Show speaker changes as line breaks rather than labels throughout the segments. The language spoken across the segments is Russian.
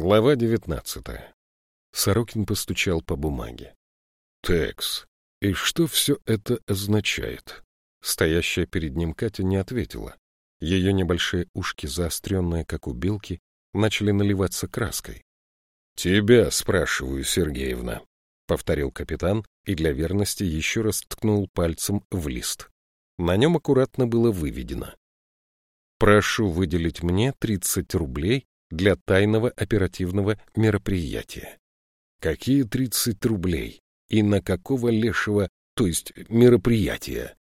Глава девятнадцатая. Сорокин постучал по бумаге. «Текс, и что все это означает?» Стоящая перед ним Катя не ответила. Ее небольшие ушки, заостренные, как у белки, начали наливаться краской. «Тебя спрашиваю, Сергеевна», — повторил капитан и для верности еще раз ткнул пальцем в лист. На нем аккуратно было выведено. «Прошу выделить мне 30 рублей для тайного оперативного мероприятия». «Какие 30 рублей? И на какого лешего, то есть мероприятия?»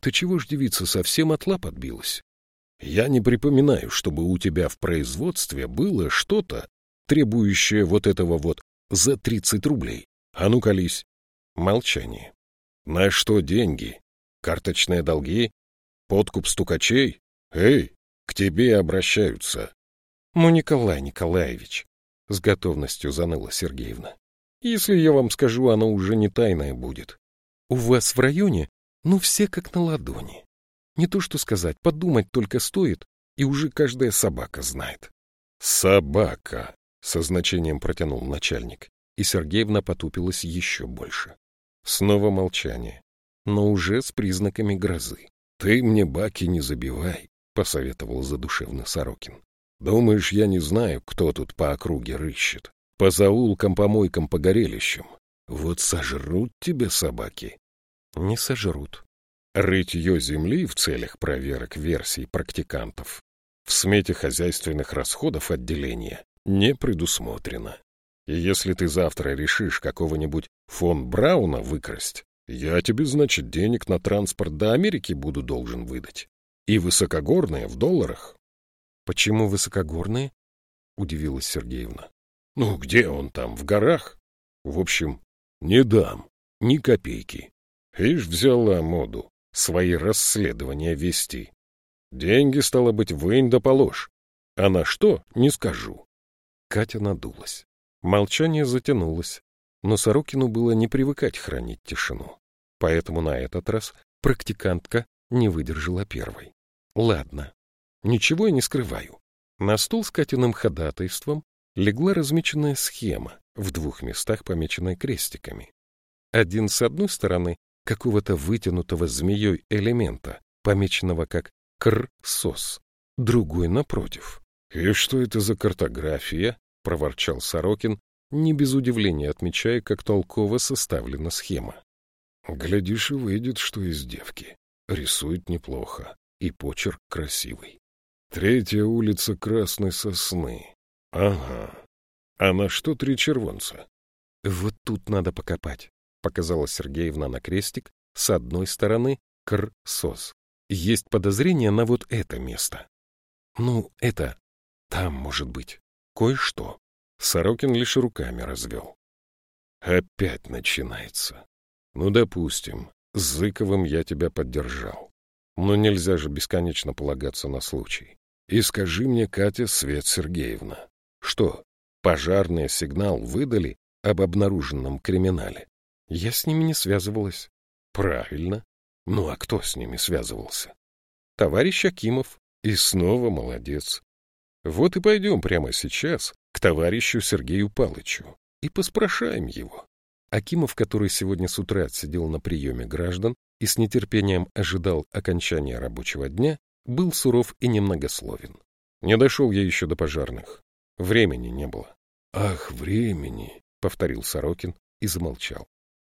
«Ты чего ж, девица, совсем от лап отбилась?» «Я не припоминаю, чтобы у тебя в производстве было что-то, требующее вот этого вот за 30 рублей. А ну, колись!» Молчание. «На что деньги? Карточные долги? Подкуп стукачей? Эй, к тебе обращаются!»
«Ну, Николай Николаевич!» — с готовностью заныла Сергеевна. «Если я вам скажу, оно уже не тайное будет. У вас в районе, ну, все как на ладони. Не то что сказать, подумать только стоит, и уже каждая собака знает».
«Собака!» — со значением протянул начальник, и Сергеевна потупилась еще больше. Снова молчание, но уже с признаками грозы. «Ты мне баки не забивай», — посоветовал задушевно Сорокин. «Думаешь, я не знаю, кто тут по округе рыщет? По заулкам, помойкам, по горелищам. Вот сожрут тебе собаки».
«Не сожрут».
Рытье земли в целях проверок версий практикантов в смете хозяйственных расходов отделения не предусмотрено. И если ты завтра решишь какого-нибудь фон Брауна выкрасть, я тебе, значит, денег на транспорт до Америки буду должен выдать. И высокогорные в долларах.
— Почему высокогорные? — удивилась Сергеевна.
— Ну, где он там, в горах? В общем, не дам ни копейки. Ишь, взяла моду свои расследования вести. Деньги, стало быть, вынь да положь. А на что, не скажу.
Катя надулась. Молчание затянулось, но Сорокину было не привыкать хранить тишину. Поэтому на этот раз практикантка не выдержала первой. Ладно, ничего я не скрываю. На стол с Катиным ходатайством легла размеченная схема, в двух местах помеченная крестиками. Один с одной стороны какого-то вытянутого змеей элемента, помеченного как «кр-сос», другой напротив.
— И что это за картография? — проворчал Сорокин, не без удивления отмечая, как толково составлена схема. Глядишь, и выйдет, что из девки. Рисует неплохо, и почерк красивый. Третья улица Красной Сосны. Ага. А на что три червонца?
Вот тут надо покопать, — показала Сергеевна на крестик, с одной стороны Кр-Сос. Есть подозрение на вот это место. Ну, это там может быть. Кое-что.
Сорокин лишь руками развел. Опять начинается. Ну, допустим, с Зыковым я тебя поддержал. Но нельзя же бесконечно полагаться на случай. И скажи мне, Катя Свет Сергеевна, что, пожарный сигнал выдали об обнаруженном криминале?
Я с ними не связывалась.
Правильно. Ну, а кто с ними связывался?
Товарищ Акимов.
И снова молодец. Вот и пойдем прямо сейчас к товарищу Сергею Палычу и поспрашаем его.
Акимов, который сегодня с утра сидел на приеме граждан и с нетерпением ожидал окончания рабочего дня, был суров и немногословен. Не дошел я еще до пожарных. Времени не было.
— Ах, времени! — повторил Сорокин и замолчал.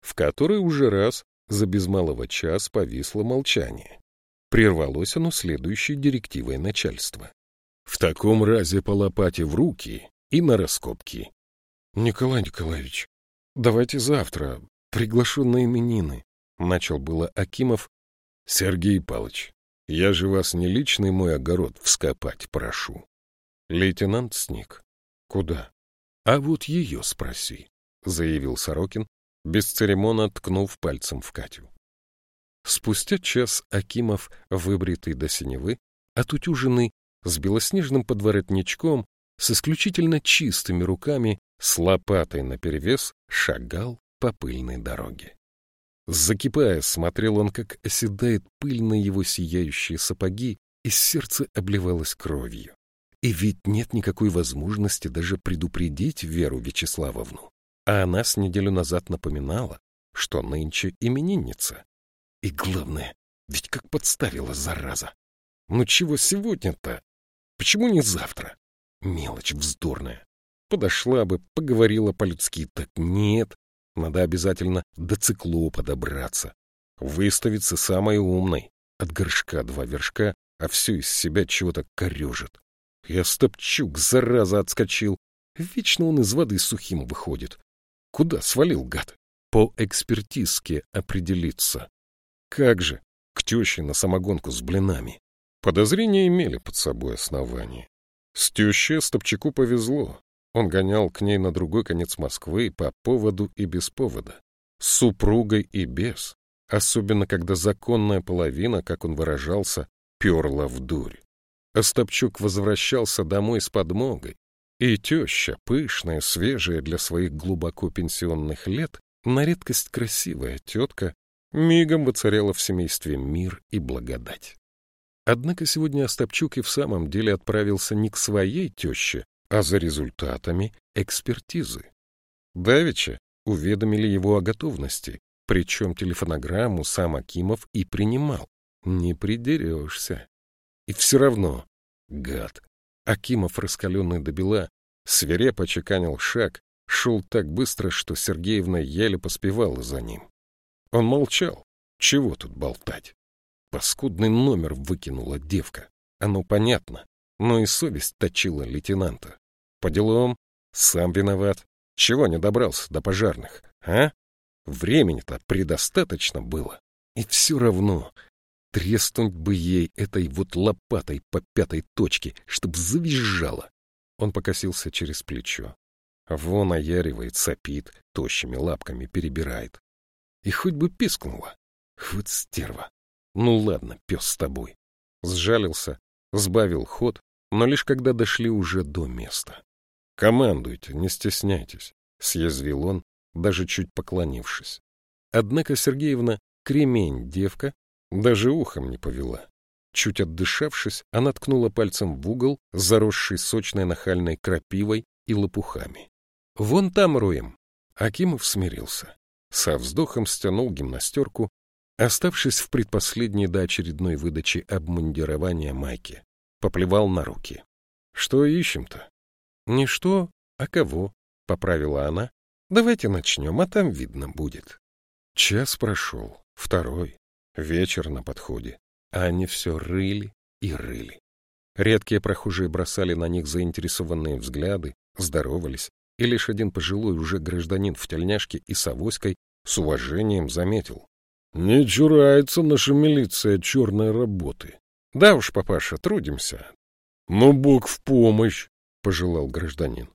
В который уже раз за без малого час повисло молчание. Прервалось оно следующей директивой начальства.
В таком разе по лопате в руки и на раскопки.
— Николай Николаевич, давайте завтра, приглашенные именины, — начал было Акимов.
— Сергей Палыч, я же вас не личный мой огород вскопать прошу.
Лейтенант сник. — Куда?
— А вот ее спроси, — заявил Сорокин, без церемона ткнув пальцем в Катю.
Спустя час Акимов, выбритый до синевы, отутюженный с белоснежным подворотничком, с исключительно чистыми руками, с лопатой наперевес, шагал по пыльной дороге. Закипая, смотрел он, как оседает пыль на его сияющие сапоги, и сердце обливалось кровью. И ведь нет никакой возможности даже предупредить Веру Вячеславовну. А она с неделю назад напоминала, что нынче именинница. И главное, ведь как подставила, зараза. Ну чего сегодня-то? Почему не завтра? Мелочь вздорная. Подошла бы, поговорила по-людски. Так нет, надо обязательно до циклопа добраться. Выставиться самой умной. От горшка два вершка, а все из себя чего-то корежит. Я Стопчук, зараза, отскочил. Вечно он из воды сухим выходит. Куда свалил, гад? По экспертизке определиться. Как же, к теще на самогонку с блинами. Подозрения имели под собой основание. С тещей Стопчаку повезло. Он гонял к ней на другой конец Москвы по поводу и без повода. С супругой и без. Особенно, когда законная половина, как он выражался, перла в дурь. Остапчук возвращался домой с подмогой, и теща, пышная, свежая для своих глубоко пенсионных лет, на редкость красивая тетка, мигом воцаряла в семействе мир и благодать. Однако сегодня Остапчук и в самом деле отправился не к своей теще, а за результатами экспертизы. Давича уведомили его о готовности, причем телефонограмму сам Акимов и принимал. Не придерешься. И все равно, гад, Акимов, раскаленный до бела, свирепо чеканил шаг, шел так быстро, что Сергеевна еле поспевала за ним. Он молчал. Чего тут болтать? Паскудный номер выкинула девка. Оно понятно, но и совесть точила лейтенанта. По делам, сам виноват. Чего не добрался до пожарных, а? Времени-то предостаточно было. И все равно треснуть бы ей этой вот лопатой по пятой точке, чтоб завизжала. Он покосился через плечо. Вон аяривает, сопит, тощими лапками перебирает. И хоть бы пискнула. Вот стерва. Ну ладно, пес с тобой. Сжалился, сбавил ход, но лишь когда дошли уже до места. «Командуйте, не стесняйтесь», — съязвил он, даже чуть поклонившись. Однако Сергеевна, кремень девка, даже ухом не повела. Чуть отдышавшись, она ткнула пальцем в угол, заросший сочной нахальной крапивой и лопухами. «Вон там роем!» Акимов смирился. Со вздохом стянул гимнастерку, оставшись в предпоследней до очередной выдачи обмундирования майки. Поплевал на руки. «Что ищем-то?» «Не что, а кого?» — поправила она. «Давайте начнем, а там видно будет». Час прошел, второй, вечер на подходе, а они все рыли и рыли. Редкие прохожие бросали на них заинтересованные взгляды, здоровались, и лишь один пожилой уже гражданин в тельняшке и с авоськой с уважением заметил. «Не чурается наша милиция черной работы». «Да уж, папаша, трудимся». «Но Бог в помощь», — пожелал гражданин.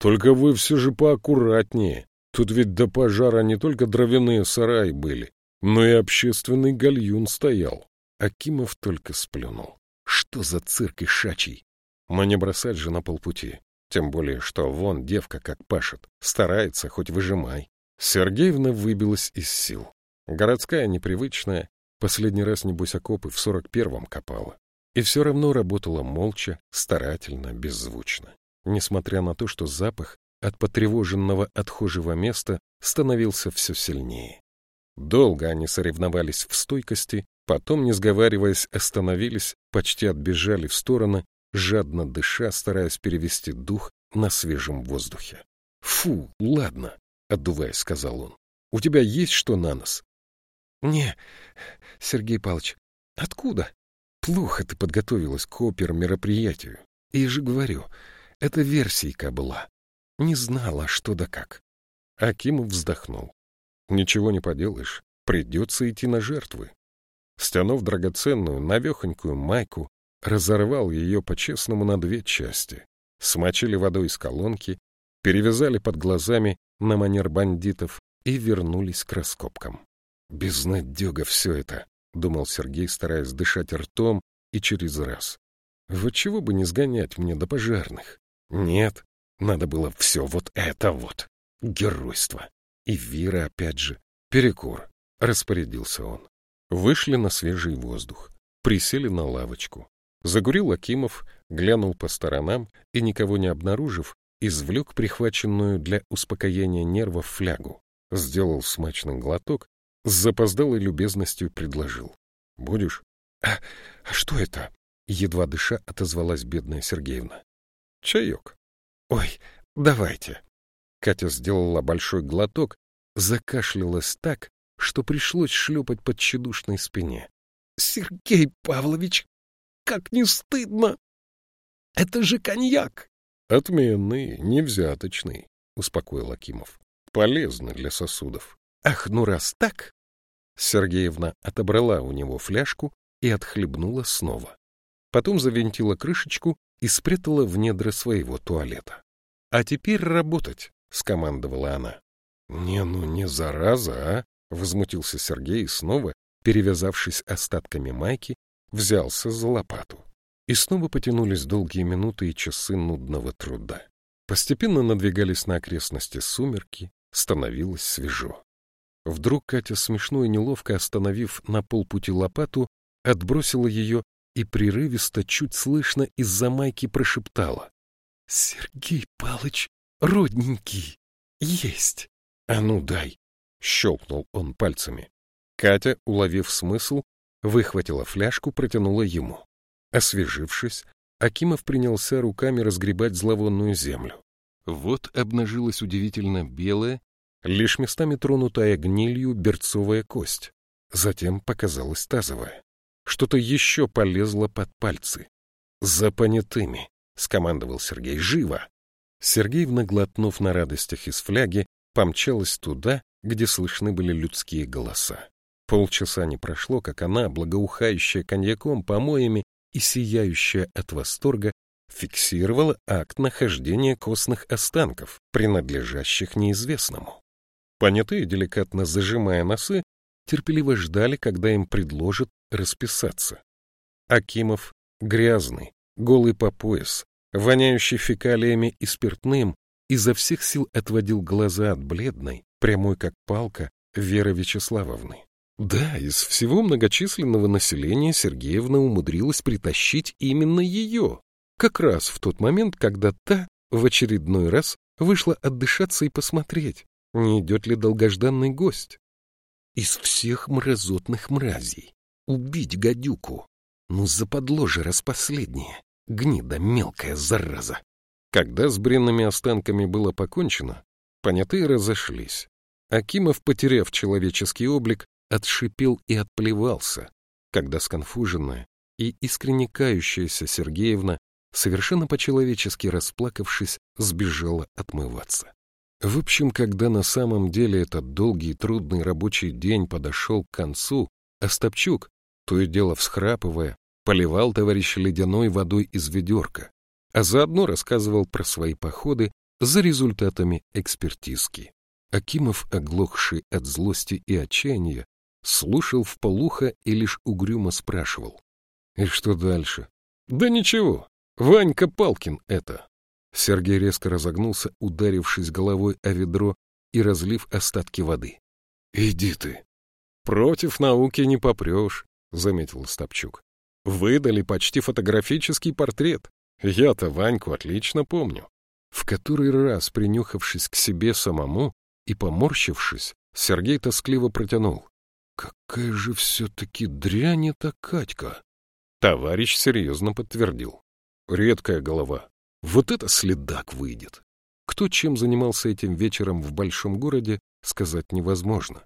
«Только вы все же поаккуратнее. Тут ведь до пожара не только дровяные сараи были, но и общественный гальюн стоял». Акимов только сплюнул. «Что за цирк ишачий? Мне бросать же на полпути. Тем более, что вон девка как пашет. Старается, хоть выжимай. Сергеевна выбилась из сил. Городская, непривычная, последний раз, небось, окопы в сорок первом копала. И все равно работала молча, старательно, беззвучно. Несмотря на то, что запах от потревоженного отхожего места становился все сильнее. Долго они соревновались в стойкости, потом, не сговариваясь, остановились, почти отбежали в стороны, жадно дыша, стараясь перевести дух на свежем воздухе. — Фу, ладно, — отдуваясь, сказал он. — У тебя есть что на нос? — Не, Сергей Павлович, откуда? Плохо ты подготовилась к опер-мероприятию. И же говорю, это версийка была. Не знала, что да как. Акимов вздохнул. Ничего не поделаешь, придется идти на жертвы. Стянув драгоценную, навехонькую майку, разорвал ее по-честному на две части, смочили водой из колонки, перевязали под глазами на манер бандитов и вернулись к раскопкам. «Безнадега все это», — думал Сергей, стараясь дышать ртом и через раз. «Вот чего бы не сгонять мне до пожарных? Нет, надо было все вот это вот. Геройство. И Вира опять же. Перекур», — распорядился он. Вышли на свежий воздух, присели на лавочку. Загурил Акимов, глянул по сторонам и, никого не обнаружив, извлек прихваченную для успокоения нервов флягу, сделал смачный глоток, с запоздалой любезностью предложил. — Будешь? А, — А что это? — едва дыша отозвалась бедная Сергеевна. — Чаек. — Ой, давайте. Катя сделала большой глоток, закашлялась так, что пришлось шлепать под тщедушной спине. — Сергей Павлович, как не стыдно! Это же коньяк! — Отменный, невзяточный, — успокоил Акимов. — Полезно для сосудов. — Ах, ну раз так! Сергеевна отобрала у него фляжку и отхлебнула снова. Потом завинтила крышечку и спрятала в недра своего туалета. — А теперь работать, — скомандовала она. — Не, ну не зараза, а! — возмутился Сергей снова, перевязавшись остатками майки, взялся за лопату. И снова потянулись долгие минуты и часы нудного труда. Постепенно надвигались на окрестности сумерки, становилось свежо. Вдруг Катя, смешно и неловко остановив на полпути лопату, отбросила ее и прерывисто, чуть слышно из-за майки прошептала. — Сергей Палыч, родненький, есть! — А ну дай! — щелкнул он пальцами. Катя, уловив смысл, выхватила фляжку, протянула ему. Освежившись, Акимов принялся руками разгребать зловонную землю. Вот обнажилась удивительно белая, лишь местами тронутая гнилью берцовая кость. Затем показалась тазовая. Что-то еще полезло под пальцы. «За понятыми!» — скомандовал Сергей. «Живо!» Сергеевна, глотнув на радостях из фляги, помчалась туда, где слышны были людские голоса. Полчаса не прошло, как она, благоухающая коньяком, помоями и сияющая от восторга, фиксировала акт нахождения костных останков, принадлежащих неизвестному. Понятые, деликатно зажимая носы, терпеливо ждали, когда им предложат расписаться. Акимов, грязный, голый по пояс, воняющий фекалиями и спиртным, изо всех сил отводил глаза от бледной, прямой как палка, Веры Вячеславовны. Да, из всего многочисленного населения Сергеевна умудрилась притащить именно ее, как раз в тот момент, когда та в очередной раз вышла отдышаться и посмотреть, не идет ли долгожданный гость. Из всех мразотных мразей убить гадюку, ну западло же распоследнее, гнида мелкая зараза. Когда с бренными останками было покончено, понятые разошлись. Акимов, потеряв человеческий облик, отшипел и отплевался, когда сконфуженная и искренне кающаяся Сергеевна, совершенно по-человечески расплакавшись, сбежала отмываться. В общем, когда на самом деле этот долгий и трудный рабочий день подошел к концу, Остапчук, то и дело всхрапывая, поливал товарища ледяной водой из ведерка, а заодно рассказывал про свои походы за результатами экспертизки. Акимов, оглохший от злости и отчаяния, слушал в полухо и лишь угрюмо спрашивал. «И что дальше?» «Да ничего, Ванька Палкин это». Сергей резко разогнулся, ударившись головой о ведро и разлив остатки воды. «Иди ты!» «Против науки не попрешь», — заметил Стопчук. «Выдали почти фотографический портрет. Я-то Ваньку отлично помню». В который раз, принюхавшись к себе самому и поморщившись, Сергей тоскливо протянул. Какая же все-таки дрянь эта Катька! Товарищ серьезно подтвердил. Редкая голова. Вот это следак выйдет. Кто чем занимался этим вечером в большом городе, сказать невозможно.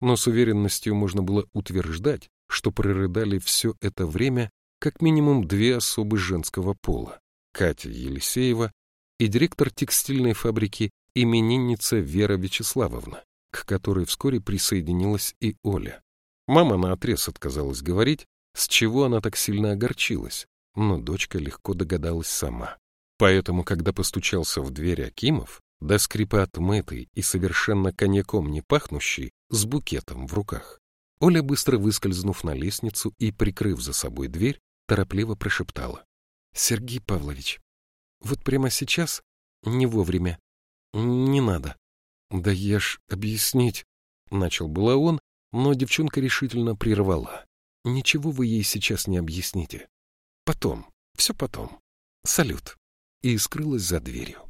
Но с уверенностью можно было утверждать, что прорыдали все это время как минимум две особы женского пола. Катя Елисеева и директор текстильной фабрики именинница Вера Вячеславовна к которой вскоре присоединилась и Оля. Мама наотрез отказалась говорить, с чего она так сильно огорчилась, но дочка легко догадалась сама. Поэтому, когда постучался в дверь Акимов, до скрипа отмытый и совершенно коньяком не пахнущий, с букетом в руках, Оля, быстро выскользнув на лестницу и прикрыв за собой дверь, торопливо прошептала. — Сергей Павлович, вот прямо сейчас, не вовремя, не надо. Да я ж объяснить, начал было он, но девчонка решительно прервала. Ничего вы ей сейчас не объясните. Потом, все потом. Салют. И скрылась за дверью.